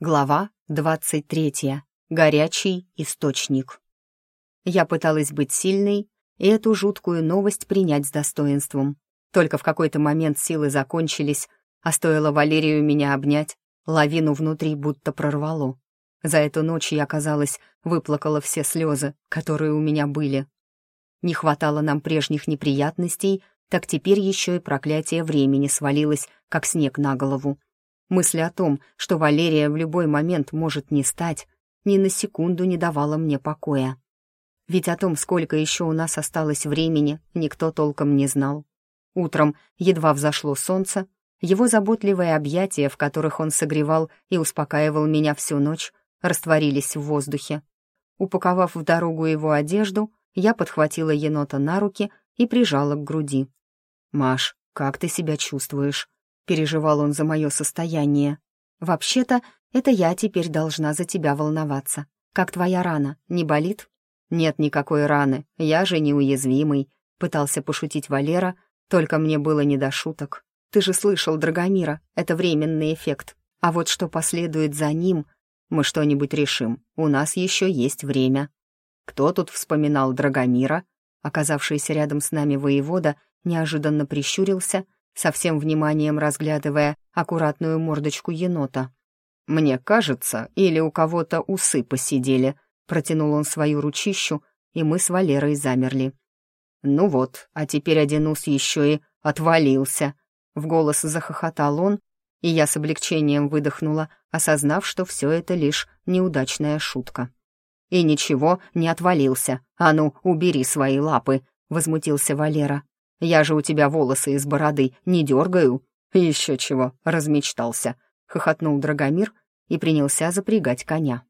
Глава 23. Горячий источник. Я пыталась быть сильной и эту жуткую новость принять с достоинством. Только в какой-то момент силы закончились, а стоило Валерию меня обнять, лавину внутри будто прорвало. За эту ночь я, казалось, выплакала все слезы, которые у меня были. Не хватало нам прежних неприятностей, так теперь еще и проклятие времени свалилось, как снег на голову. Мысль о том, что Валерия в любой момент может не стать, ни на секунду не давала мне покоя. Ведь о том, сколько еще у нас осталось времени, никто толком не знал. Утром едва взошло солнце, его заботливые объятия, в которых он согревал и успокаивал меня всю ночь, растворились в воздухе. Упаковав в дорогу его одежду, я подхватила енота на руки и прижала к груди. «Маш, как ты себя чувствуешь?» Переживал он за мое состояние. «Вообще-то, это я теперь должна за тебя волноваться. Как твоя рана, не болит?» «Нет никакой раны, я же неуязвимый», — пытался пошутить Валера, только мне было не до шуток. «Ты же слышал, Драгомира, это временный эффект. А вот что последует за ним, мы что-нибудь решим, у нас еще есть время». Кто тут вспоминал Драгомира? Оказавшийся рядом с нами воевода неожиданно прищурился со всем вниманием разглядывая аккуратную мордочку енота. «Мне кажется, или у кого-то усы посидели», — протянул он свою ручищу, и мы с Валерой замерли. «Ну вот, а теперь один ус еще и отвалился», — в голос захохотал он, и я с облегчением выдохнула, осознав, что все это лишь неудачная шутка. «И ничего, не отвалился. А ну, убери свои лапы», — возмутился Валера. Я же у тебя волосы из бороды не дергаю. Еще чего, размечтался. Хохотнул Драгомир и принялся запрягать коня.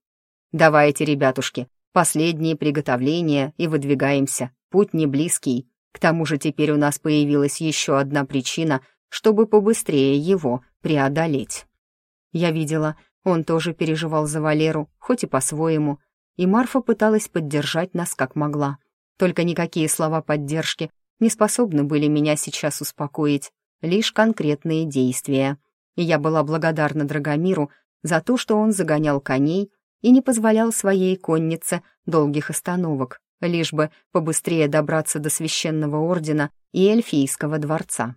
Давайте, ребятушки, последние приготовления и выдвигаемся. Путь не близкий. К тому же теперь у нас появилась еще одна причина, чтобы побыстрее его преодолеть. Я видела, он тоже переживал за Валеру, хоть и по-своему, и Марфа пыталась поддержать нас как могла. Только никакие слова поддержки не способны были меня сейчас успокоить, лишь конкретные действия. И я была благодарна Драгомиру за то, что он загонял коней и не позволял своей коннице долгих остановок, лишь бы побыстрее добраться до священного ордена и эльфийского дворца.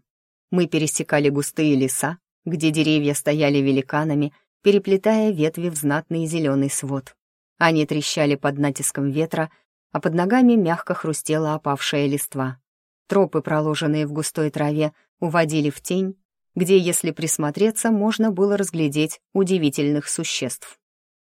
Мы пересекали густые леса, где деревья стояли великанами, переплетая ветви в знатный зеленый свод. Они трещали под натиском ветра, а под ногами мягко хрустела опавшая листва. Тропы, проложенные в густой траве, уводили в тень, где, если присмотреться, можно было разглядеть удивительных существ.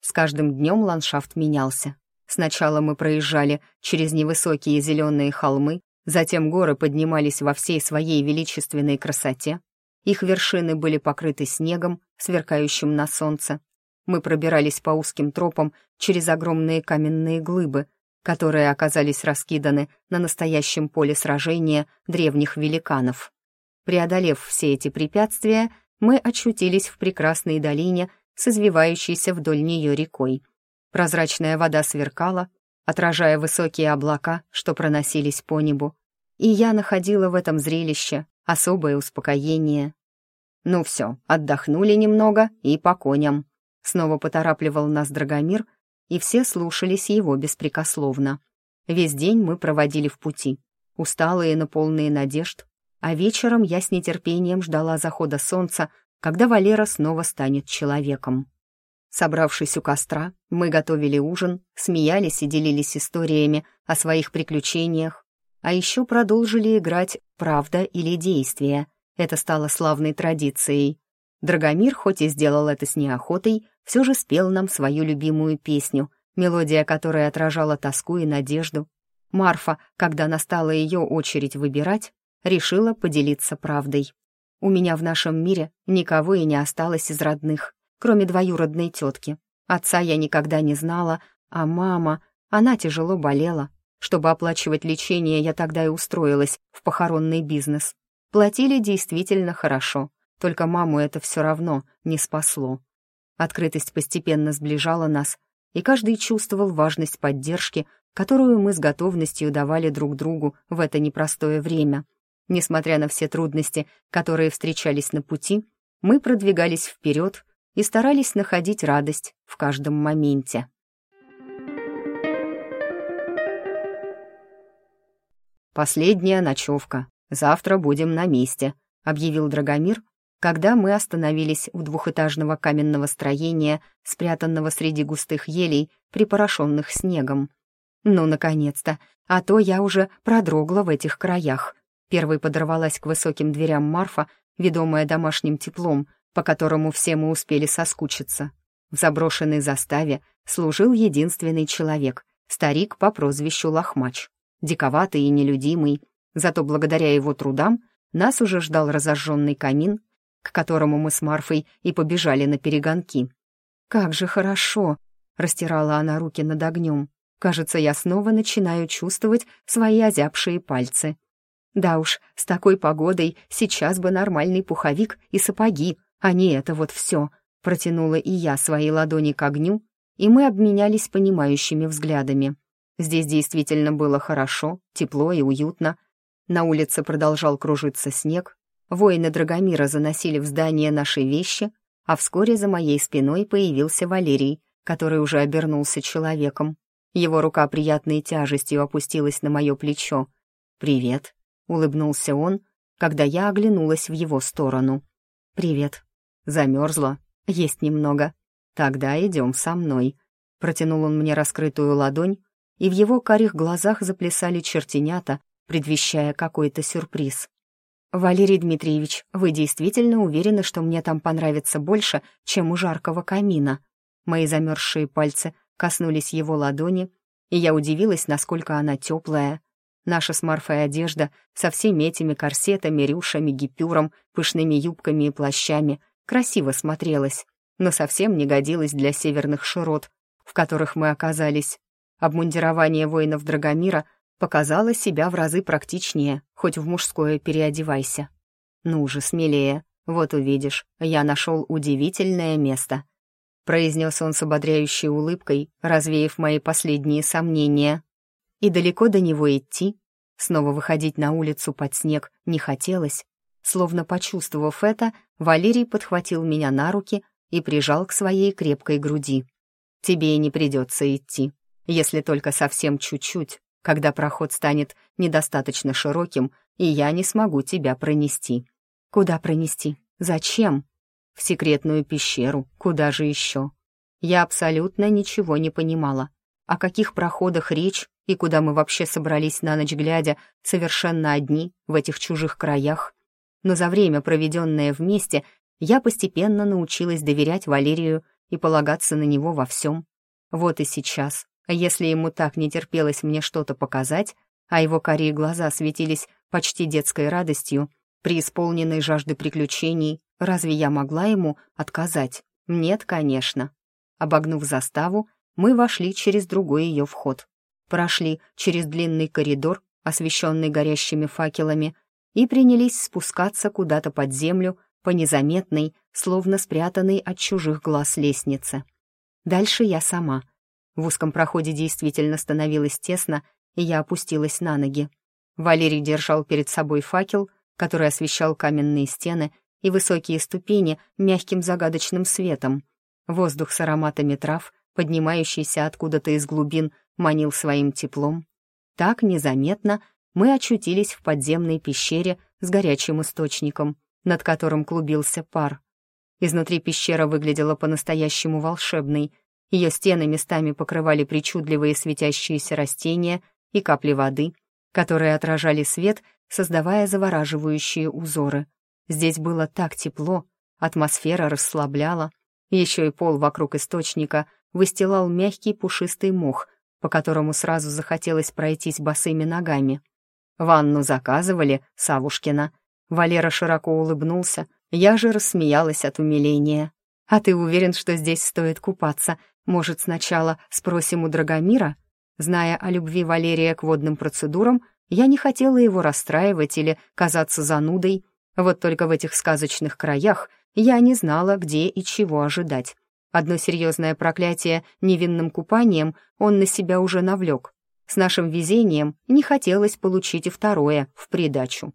С каждым днем ландшафт менялся. Сначала мы проезжали через невысокие зеленые холмы, затем горы поднимались во всей своей величественной красоте. Их вершины были покрыты снегом, сверкающим на солнце. Мы пробирались по узким тропам через огромные каменные глыбы, которые оказались раскиданы на настоящем поле сражения древних великанов. Преодолев все эти препятствия, мы очутились в прекрасной долине с извивающейся вдоль нее рекой. Прозрачная вода сверкала, отражая высокие облака, что проносились по небу, и я находила в этом зрелище особое успокоение. «Ну все, отдохнули немного и по коням», — снова поторапливал нас Драгомир, и все слушались его беспрекословно. Весь день мы проводили в пути, усталые, но полные надежд, а вечером я с нетерпением ждала захода солнца, когда Валера снова станет человеком. Собравшись у костра, мы готовили ужин, смеялись и делились историями о своих приключениях, а еще продолжили играть «Правда или действие». Это стало славной традицией. Драгомир, хоть и сделал это с неохотой, все же спел нам свою любимую песню, мелодия которой отражала тоску и надежду. Марфа, когда настала ее очередь выбирать, решила поделиться правдой. У меня в нашем мире никого и не осталось из родных, кроме двоюродной тетки. Отца я никогда не знала, а мама, она тяжело болела. Чтобы оплачивать лечение, я тогда и устроилась в похоронный бизнес. Платили действительно хорошо, только маму это все равно не спасло. Открытость постепенно сближала нас, и каждый чувствовал важность поддержки, которую мы с готовностью давали друг другу в это непростое время. Несмотря на все трудности, которые встречались на пути, мы продвигались вперед и старались находить радость в каждом моменте. «Последняя ночевка. Завтра будем на месте», — объявил Драгомир, когда мы остановились у двухэтажного каменного строения, спрятанного среди густых елей, припорошенных снегом. «Ну, наконец-то! А то я уже продрогла в этих краях». Первой подорвалась к высоким дверям Марфа, ведомая домашним теплом, по которому все мы успели соскучиться. В заброшенной заставе служил единственный человек — старик по прозвищу Лохмач диковатый и нелюдимый, зато благодаря его трудам нас уже ждал разожженный камин, к которому мы с Марфой и побежали на перегонки. «Как же хорошо!» — растирала она руки над огнем. «Кажется, я снова начинаю чувствовать свои озябшие пальцы. Да уж, с такой погодой сейчас бы нормальный пуховик и сапоги, а не это вот все», — протянула и я свои ладони к огню, и мы обменялись понимающими взглядами. Здесь действительно было хорошо, тепло и уютно. На улице продолжал кружиться снег. Воины Драгомира заносили в здание наши вещи, а вскоре за моей спиной появился Валерий, который уже обернулся человеком. Его рука приятной тяжестью опустилась на мое плечо. «Привет», — улыбнулся он, когда я оглянулась в его сторону. «Привет». Замерзла. Есть немного. Тогда идем со мной. Протянул он мне раскрытую ладонь, и в его карих глазах заплясали чертенята, предвещая какой-то сюрприз. «Валерий Дмитриевич, вы действительно уверены, что мне там понравится больше, чем у жаркого камина?» Мои замерзшие пальцы коснулись его ладони, и я удивилась, насколько она теплая. Наша с Марфой одежда со всеми этими корсетами, рюшами, гипюром, пышными юбками и плащами красиво смотрелась, но совсем не годилась для северных широт, в которых мы оказались. Обмундирование воинов Драгомира показало себя в разы практичнее, хоть в мужское переодевайся. «Ну же, смелее, вот увидишь, я нашел удивительное место», произнес он с ободряющей улыбкой, развеяв мои последние сомнения. И далеко до него идти, снова выходить на улицу под снег не хотелось. Словно почувствовав это, Валерий подхватил меня на руки и прижал к своей крепкой груди. «Тебе и не придется идти если только совсем чуть-чуть, когда проход станет недостаточно широким, и я не смогу тебя пронести. Куда пронести? Зачем? В секретную пещеру, куда же еще? Я абсолютно ничего не понимала. О каких проходах речь и куда мы вообще собрались на ночь глядя, совершенно одни в этих чужих краях. Но за время, проведенное вместе, я постепенно научилась доверять Валерию и полагаться на него во всем. Вот и сейчас, если ему так не терпелось мне что-то показать, а его карие глаза светились почти детской радостью, преисполненной жажды приключений, разве я могла ему отказать? Нет, конечно. Обогнув заставу, мы вошли через другой ее вход. Прошли через длинный коридор, освещенный горящими факелами, и принялись спускаться куда-то под землю по незаметной, словно спрятанной от чужих глаз лестнице. Дальше я сама — в узком проходе действительно становилось тесно, и я опустилась на ноги. Валерий держал перед собой факел, который освещал каменные стены и высокие ступени мягким загадочным светом. Воздух с ароматами трав, поднимающийся откуда-то из глубин, манил своим теплом. Так незаметно мы очутились в подземной пещере с горячим источником, над которым клубился пар. Изнутри пещера выглядела по-настоящему волшебной — ее стены местами покрывали причудливые светящиеся растения и капли воды, которые отражали свет, создавая завораживающие узоры. Здесь было так тепло, атмосфера расслабляла. Еще и пол вокруг источника выстилал мягкий пушистый мох, по которому сразу захотелось пройтись босыми ногами. «Ванну заказывали, Савушкина». Валера широко улыбнулся, я же рассмеялась от умиления. «А ты уверен, что здесь стоит купаться?» Может, сначала спросим у Драгомира? Зная о любви Валерия к водным процедурам, я не хотела его расстраивать или казаться занудой. Вот только в этих сказочных краях я не знала, где и чего ожидать. Одно серьезное проклятие невинным купанием он на себя уже навлек. С нашим везением не хотелось получить второе в придачу.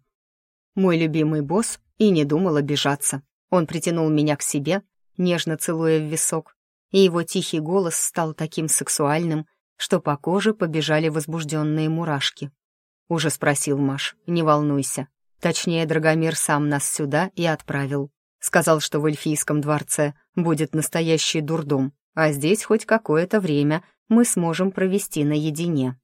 Мой любимый босс и не думал обижаться. Он притянул меня к себе, нежно целуя в висок, и его тихий голос стал таким сексуальным, что по коже побежали возбужденные мурашки. Уже спросил Маш, не волнуйся. Точнее, Драгомир сам нас сюда и отправил. Сказал, что в эльфийском дворце будет настоящий дурдом, а здесь хоть какое-то время мы сможем провести наедине.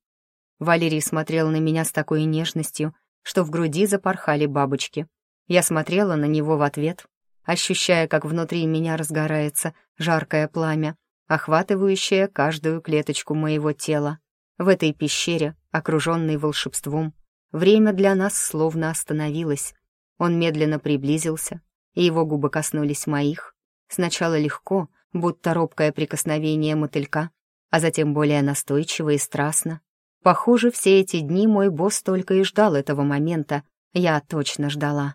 Валерий смотрел на меня с такой нежностью, что в груди запорхали бабочки. Я смотрела на него в ответ, ощущая, как внутри меня разгорается жаркое пламя, охватывающее каждую клеточку моего тела. В этой пещере, окруженной волшебством, время для нас словно остановилось. Он медленно приблизился, и его губы коснулись моих. Сначала легко, будто робкое прикосновение мотылька, а затем более настойчиво и страстно. Похоже, все эти дни мой босс только и ждал этого момента. Я точно ждала.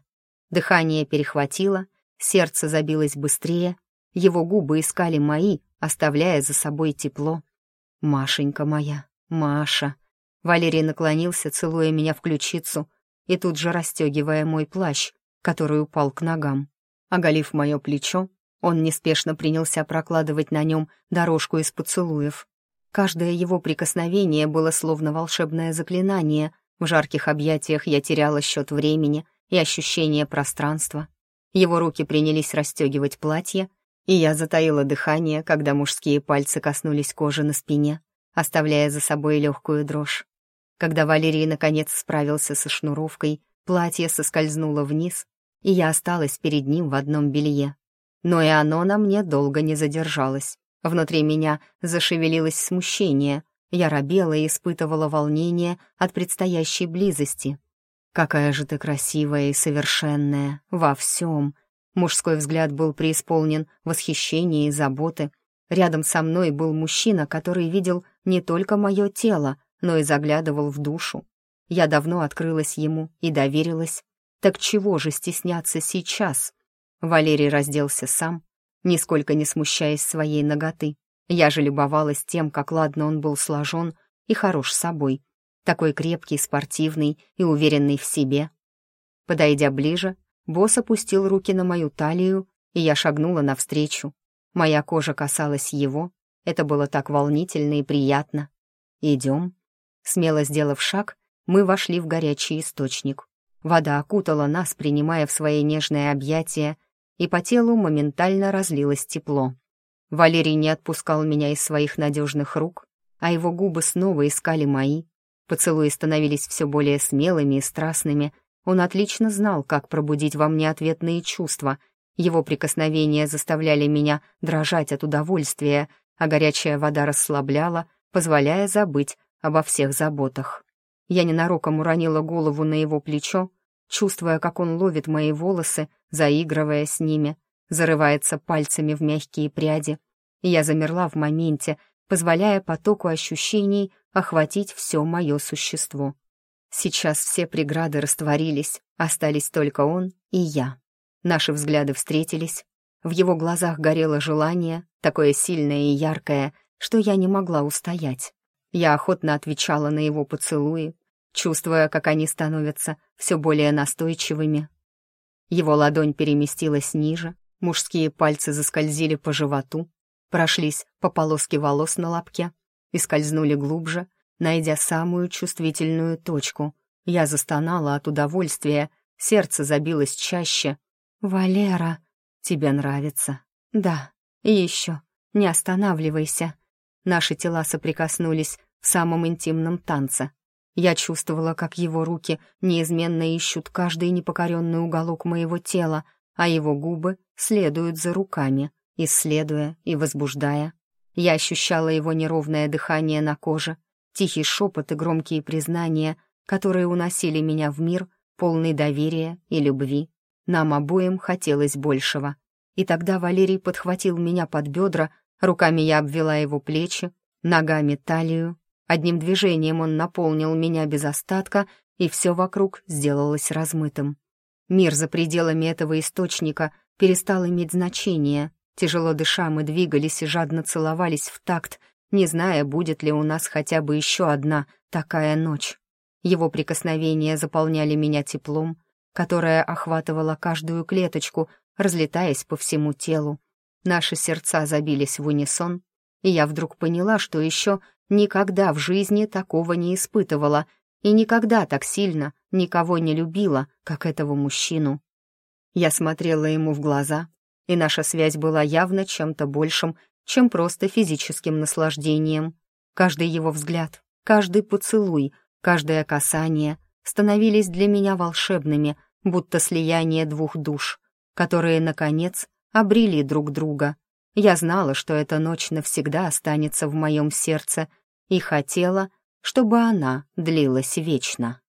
Дыхание перехватило, сердце забилось быстрее, его губы искали мои, оставляя за собой тепло. «Машенька моя, Маша!» Валерий наклонился, целуя меня в ключицу и тут же расстегивая мой плащ, который упал к ногам. Оголив мое плечо, он неспешно принялся прокладывать на нем дорожку из поцелуев. Каждое его прикосновение было словно волшебное заклинание. В жарких объятиях я теряла счет времени и ощущение пространства. Его руки принялись расстегивать платье, и я затаила дыхание, когда мужские пальцы коснулись кожи на спине, оставляя за собой легкую дрожь. Когда Валерий наконец справился со шнуровкой, платье соскользнуло вниз, и я осталась перед ним в одном белье. Но и оно на мне долго не задержалось. Внутри меня зашевелилось смущение. Я робела и испытывала волнение от предстоящей близости. «Какая же ты красивая и совершенная во всем!» Мужской взгляд был преисполнен восхищения и заботы. Рядом со мной был мужчина, который видел не только мое тело, но и заглядывал в душу. Я давно открылась ему и доверилась. Так чего же стесняться сейчас? Валерий разделся сам, нисколько не смущаясь своей ноготы. Я же любовалась тем, как ладно он был сложен и хорош собой, такой крепкий, спортивный и уверенный в себе. Подойдя ближе, босс опустил руки на мою талию, и я шагнула навстречу. Моя кожа касалась его, это было так волнительно и приятно. «Идем». Смело сделав шаг, мы вошли в горячий источник. Вода окутала нас, принимая в свои нежные объятия, и по телу моментально разлилось тепло. Валерий не отпускал меня из своих надежных рук, а его губы снова искали мои. Поцелуи становились все более смелыми и страстными. Он отлично знал, как пробудить во мне ответные чувства. Его прикосновения заставляли меня дрожать от удовольствия, а горячая вода расслабляла, позволяя забыть обо всех заботах. Я ненароком уронила голову на его плечо, чувствуя, как он ловит мои волосы, заигрывая с ними, зарывается пальцами в мягкие пряди. Я замерла в моменте, позволяя потоку ощущений охватить все мое существо. Сейчас все преграды растворились, остались только он и я. Наши взгляды встретились. В его глазах горело желание, такое сильное и яркое, что я не могла устоять. Я охотно отвечала на его поцелуи, чувствуя, как они становятся все более настойчивыми. Его ладонь переместилась ниже, мужские пальцы заскользили по животу, прошлись по полоске волос на лобке и скользнули глубже, найдя самую чувствительную точку. Я застонала от удовольствия, сердце забилось чаще. «Валера, тебе нравится?» «Да, и еще, не останавливайся». Наши тела соприкоснулись в самом интимном танце. Я чувствовала, как его руки неизменно ищут каждый непокоренный уголок моего тела, а его губы следуют за руками, исследуя и возбуждая. Я ощущала его неровное дыхание на коже, тихий шепот и громкие признания, которые уносили меня в мир, полный доверия и любви. Нам обоим хотелось большего. И тогда Валерий подхватил меня под бедра, руками я обвела его плечи, ногами талию, Одним движением он наполнил меня без остатка, и все вокруг сделалось размытым. Мир за пределами этого источника перестал иметь значение. Тяжело дыша, мы двигались и жадно целовались в такт, не зная, будет ли у нас хотя бы еще одна такая ночь. Его прикосновения заполняли меня теплом, которое охватывало каждую клеточку, разлетаясь по всему телу. Наши сердца забились в унисон, и я вдруг поняла, что еще никогда в жизни такого не испытывала и никогда так сильно никого не любила, как этого мужчину. Я смотрела ему в глаза, и наша связь была явно чем-то большим, чем просто физическим наслаждением. Каждый его взгляд, каждый поцелуй, каждое касание становились для меня волшебными, будто слияние двух душ, которые, наконец, обрели друг друга. Я знала, что эта ночь навсегда останется в моем сердце, и хотела, чтобы она длилась вечно.